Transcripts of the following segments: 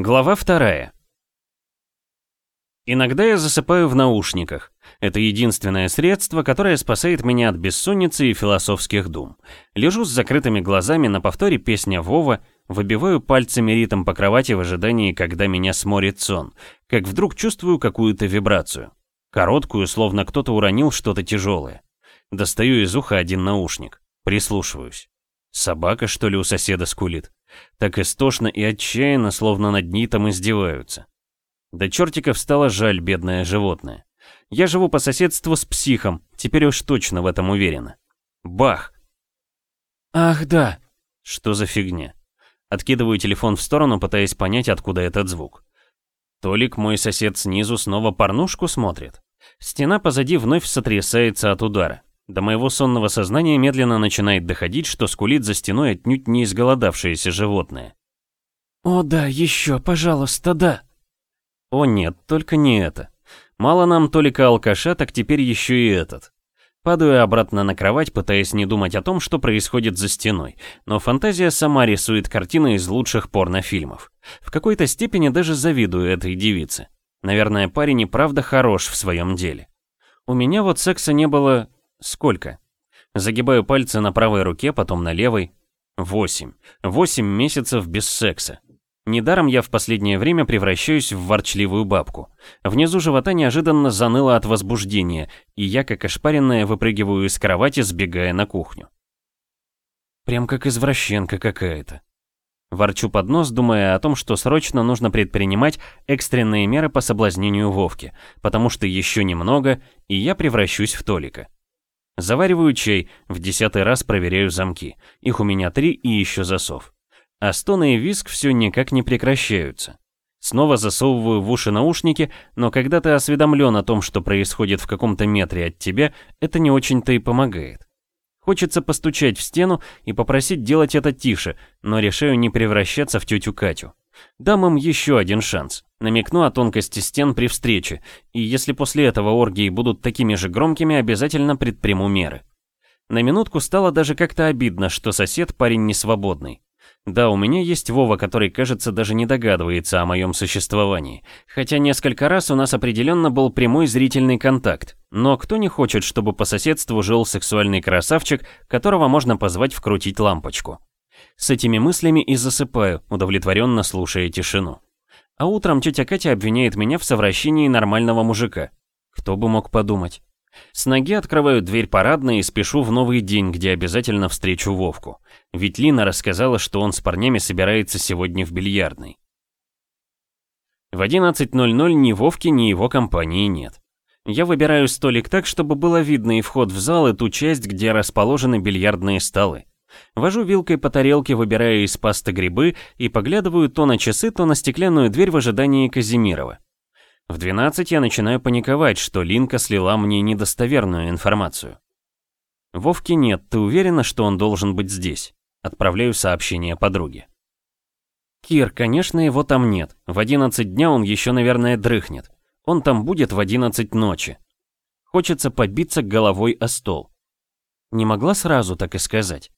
Глава вторая. Иногда я засыпаю в наушниках. Это единственное средство, которое спасает меня от бессонницы и философских дум. Лежу с закрытыми глазами на повторе песня Вова, выбиваю пальцами ритм по кровати в ожидании, когда меня сморит сон, как вдруг чувствую какую-то вибрацию. Короткую, словно кто-то уронил что-то тяжелое. Достаю из уха один наушник, прислушиваюсь. Собака, что ли, у соседа скулит? Так истошно и отчаянно, словно над ней там издеваются. До чертиков стало жаль бедное животное. Я живу по соседству с психом, теперь уж точно в этом уверена. Бах! Ах, да! Что за фигня? Откидываю телефон в сторону, пытаясь понять, откуда этот звук. Толик, мой сосед снизу, снова порнушку смотрит. Стена позади вновь сотрясается от удара. До моего сонного сознания медленно начинает доходить, что скулит за стеной отнюдь не изголодавшееся животное. «О да, еще, пожалуйста, да!» О нет, только не это. Мало нам только алкаша, так теперь еще и этот. Падаю обратно на кровать, пытаясь не думать о том, что происходит за стеной, но фантазия сама рисует картины из лучших порнофильмов. В какой-то степени даже завидую этой девице. Наверное, парень и правда хорош в своем деле. У меня вот секса не было Сколько? Загибаю пальцы на правой руке, потом на левой. Восемь. Восемь месяцев без секса. Недаром я в последнее время превращаюсь в ворчливую бабку. Внизу живота неожиданно заныло от возбуждения, и я, как ошпаренная, выпрыгиваю из кровати, сбегая на кухню. Прям как извращенка какая-то. Ворчу под нос, думая о том, что срочно нужно предпринимать экстренные меры по соблазнению Вовки, потому что еще немного, и я превращусь в Толика. Завариваю чай, в десятый раз проверяю замки. Их у меня три и еще засов. А стоны и виск все никак не прекращаются. Снова засовываю в уши наушники, но когда ты осведомлен о том, что происходит в каком-то метре от тебя, это не очень-то и помогает. Хочется постучать в стену и попросить делать это тише, но решаю не превращаться в тетю Катю. Дам им еще один шанс. Намекну о тонкости стен при встрече, и если после этого оргии будут такими же громкими, обязательно предприму меры. На минутку стало даже как-то обидно, что сосед парень не свободный. Да, у меня есть Вова, который, кажется, даже не догадывается о моем существовании. Хотя несколько раз у нас определенно был прямой зрительный контакт. Но кто не хочет, чтобы по соседству жил сексуальный красавчик, которого можно позвать вкрутить лампочку? С этими мыслями и засыпаю, удовлетворенно слушая тишину. А утром тетя Катя обвиняет меня в совращении нормального мужика. Кто бы мог подумать. С ноги открываю дверь парадной и спешу в новый день, где обязательно встречу Вовку. Ведь Лина рассказала, что он с парнями собирается сегодня в бильярдной. В 11.00 ни Вовки, ни его компании нет. Я выбираю столик так, чтобы было видно и вход в зал, и ту часть, где расположены бильярдные столы. Вожу вилкой по тарелке, выбирая из пасты грибы и поглядываю то на часы, то на стеклянную дверь в ожидании Казимирова. В 12 я начинаю паниковать, что Линка слила мне недостоверную информацию. Вовки нет, ты уверена, что он должен быть здесь? Отправляю сообщение подруге. Кир, конечно, его там нет. В 11 дня он еще, наверное, дрыхнет. Он там будет в 11 ночи. Хочется побиться головой о стол. Не могла сразу так и сказать.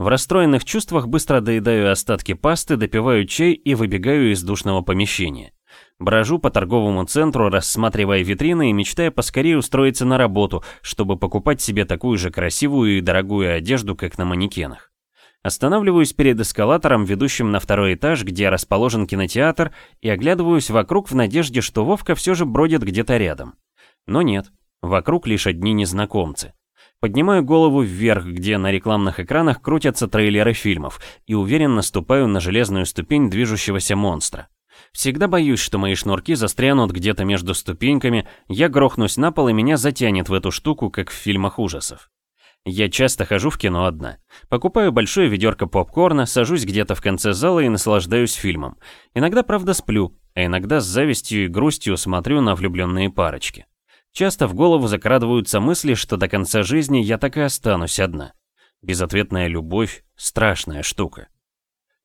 В расстроенных чувствах быстро доедаю остатки пасты, допиваю чай и выбегаю из душного помещения. Брожу по торговому центру, рассматривая витрины и мечтая поскорее устроиться на работу, чтобы покупать себе такую же красивую и дорогую одежду, как на манекенах. Останавливаюсь перед эскалатором, ведущим на второй этаж, где расположен кинотеатр, и оглядываюсь вокруг в надежде, что Вовка все же бродит где-то рядом. Но нет, вокруг лишь одни незнакомцы. Поднимаю голову вверх, где на рекламных экранах крутятся трейлеры фильмов, и уверенно ступаю на железную ступень движущегося монстра. Всегда боюсь, что мои шнурки застрянут где-то между ступеньками, я грохнусь на пол и меня затянет в эту штуку, как в фильмах ужасов. Я часто хожу в кино одна. Покупаю большое ведерко попкорна, сажусь где-то в конце зала и наслаждаюсь фильмом. Иногда, правда, сплю, а иногда с завистью и грустью смотрю на влюбленные парочки. Часто в голову закрадываются мысли, что до конца жизни я так и останусь одна. Безответная любовь — страшная штука.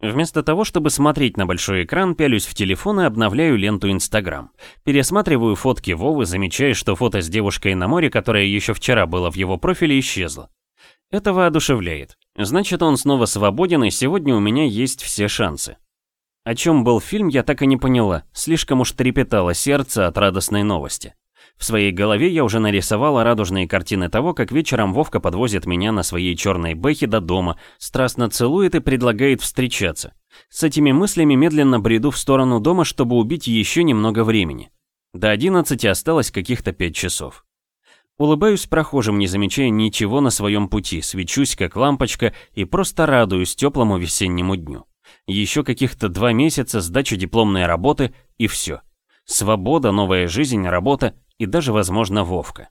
Вместо того, чтобы смотреть на большой экран, пялюсь в телефон и обновляю ленту Инстаграм. Пересматриваю фотки Вовы, замечая, что фото с девушкой на море, которая еще вчера была в его профиле, исчезло. Это воодушевляет. Значит, он снова свободен, и сегодня у меня есть все шансы. О чем был фильм, я так и не поняла, слишком уж трепетало сердце от радостной новости. В своей голове я уже нарисовала радужные картины того, как вечером Вовка подвозит меня на своей черной бэхе до дома, страстно целует и предлагает встречаться. С этими мыслями медленно бреду в сторону дома, чтобы убить еще немного времени. До 11 осталось каких-то 5 часов. Улыбаюсь прохожим, не замечая ничего на своем пути, свечусь как лампочка и просто радуюсь теплому весеннему дню. Еще каких-то два месяца, сдача дипломной работы и все. Свобода, новая жизнь, работа и даже, возможно, Вовка.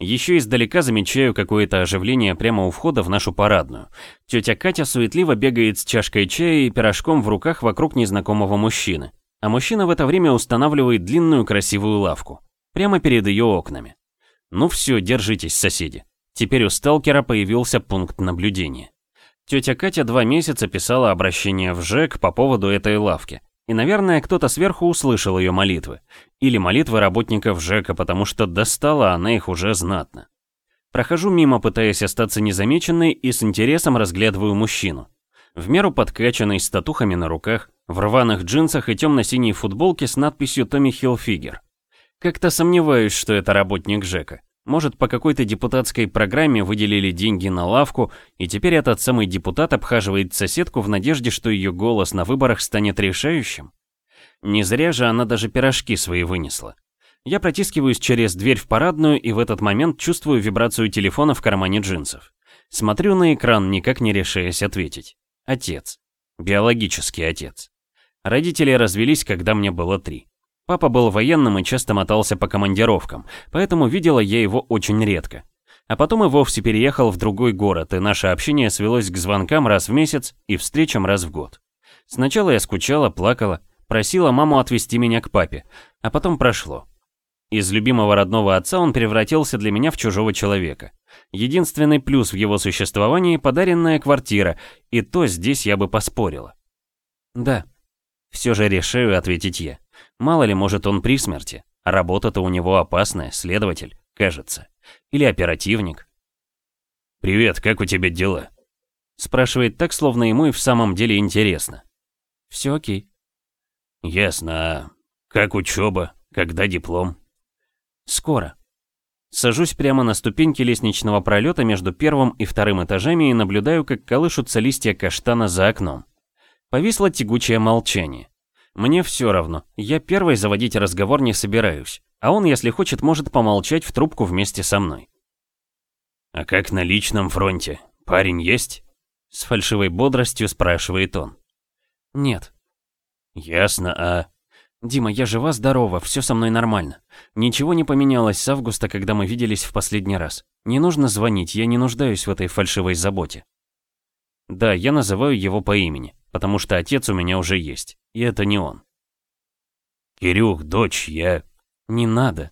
Еще издалека замечаю какое-то оживление прямо у входа в нашу парадную. Тетя Катя суетливо бегает с чашкой чая и пирожком в руках вокруг незнакомого мужчины. А мужчина в это время устанавливает длинную красивую лавку. Прямо перед ее окнами. Ну все, держитесь, соседи. Теперь у сталкера появился пункт наблюдения. Тетя Катя два месяца писала обращение в ЖЭК по поводу этой лавки. И, наверное, кто-то сверху услышал ее молитвы. Или молитвы работников ЖЭКа, потому что достала она их уже знатно. Прохожу мимо, пытаясь остаться незамеченной, и с интересом разглядываю мужчину. В меру подкачанный, с татухами на руках, в рваных джинсах и темно-синей футболке с надписью «Томми Хилфигер». Как-то сомневаюсь, что это работник ЖЭКа. Может, по какой-то депутатской программе выделили деньги на лавку, и теперь этот самый депутат обхаживает соседку в надежде, что ее голос на выборах станет решающим? Не зря же она даже пирожки свои вынесла. Я протискиваюсь через дверь в парадную и в этот момент чувствую вибрацию телефона в кармане джинсов. Смотрю на экран, никак не решаясь ответить. Отец. Биологический отец. Родители развелись, когда мне было три. Папа был военным и часто мотался по командировкам, поэтому видела я его очень редко. А потом и вовсе переехал в другой город, и наше общение свелось к звонкам раз в месяц и встречам раз в год. Сначала я скучала, плакала, просила маму отвезти меня к папе, а потом прошло. Из любимого родного отца он превратился для меня в чужого человека. Единственный плюс в его существовании – подаренная квартира, и то здесь я бы поспорила. Да, все же решаю ответить я. Мало ли, может, он при смерти. Работа-то у него опасная, следователь, кажется. Или оперативник. «Привет, как у тебя дела?» Спрашивает так, словно ему и в самом деле интересно. «Все окей». «Ясно. А как учеба? Когда диплом?» «Скоро». Сажусь прямо на ступеньки лестничного пролета между первым и вторым этажами и наблюдаю, как колышутся листья каштана за окном. Повисло тягучее молчание. Мне все равно, я первой заводить разговор не собираюсь, а он, если хочет, может помолчать в трубку вместе со мной. «А как на личном фронте? Парень есть?» С фальшивой бодростью спрашивает он. «Нет». «Ясно, а...» «Дима, я жива-здорова, все со мной нормально. Ничего не поменялось с августа, когда мы виделись в последний раз. Не нужно звонить, я не нуждаюсь в этой фальшивой заботе». Да, я называю его по имени потому что отец у меня уже есть, и это не он. «Кирюх, дочь, я...» «Не надо».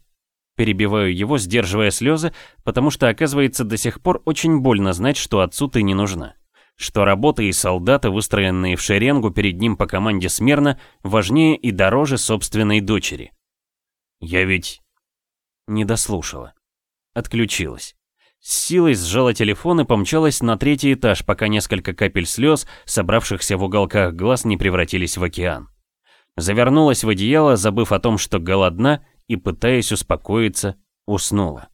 Перебиваю его, сдерживая слезы, потому что, оказывается, до сих пор очень больно знать, что отцу ты не нужна. Что работа и солдаты, выстроенные в шеренгу перед ним по команде смирно, важнее и дороже собственной дочери. Я ведь... Не дослушала. Отключилась. С силой сжала телефон и помчалась на третий этаж, пока несколько капель слез, собравшихся в уголках глаз, не превратились в океан. Завернулась в одеяло, забыв о том, что голодна, и, пытаясь успокоиться, уснула.